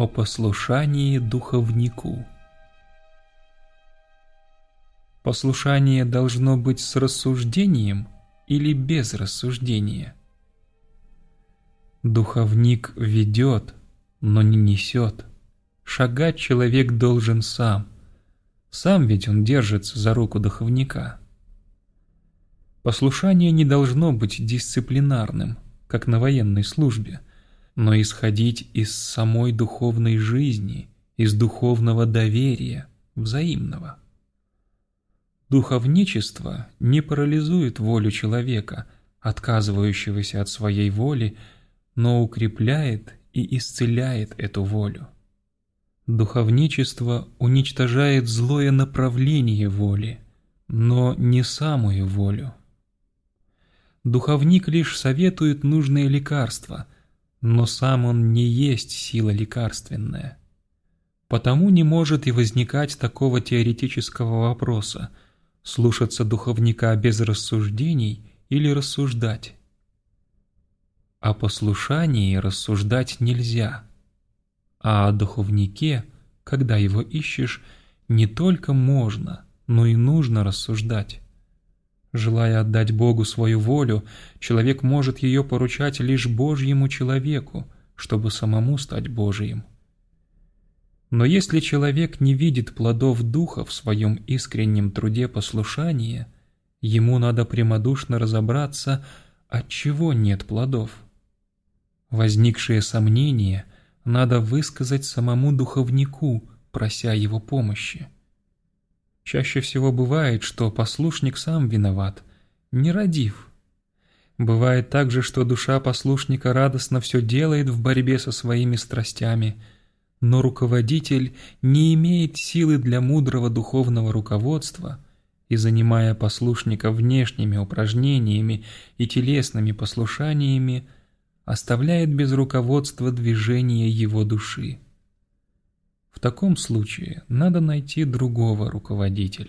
О послушании духовнику Послушание должно быть с рассуждением или без рассуждения? Духовник ведет, но не несет. Шагать человек должен сам. Сам ведь он держится за руку духовника. Послушание не должно быть дисциплинарным, как на военной службе, но исходить из самой духовной жизни, из духовного доверия, взаимного. Духовничество не парализует волю человека, отказывающегося от своей воли, но укрепляет и исцеляет эту волю. Духовничество уничтожает злое направление воли, но не самую волю. Духовник лишь советует нужные лекарства, но сам он не есть сила лекарственная. Потому не может и возникать такого теоретического вопроса – слушаться духовника без рассуждений или рассуждать. О послушании рассуждать нельзя, а о духовнике, когда его ищешь, не только можно, но и нужно рассуждать. Желая отдать Богу свою волю, человек может ее поручать лишь Божьему человеку, чтобы самому стать Божиим. Но если человек не видит плодов Духа в своем искреннем труде послушания, ему надо прямодушно разобраться, от чего нет плодов. Возникшие сомнения надо высказать самому духовнику, прося его помощи. Чаще всего бывает, что послушник сам виноват, не родив. Бывает также, что душа послушника радостно все делает в борьбе со своими страстями, но руководитель не имеет силы для мудрого духовного руководства и, занимая послушника внешними упражнениями и телесными послушаниями, оставляет без руководства движение его души. В таком случае надо найти другого руководителя.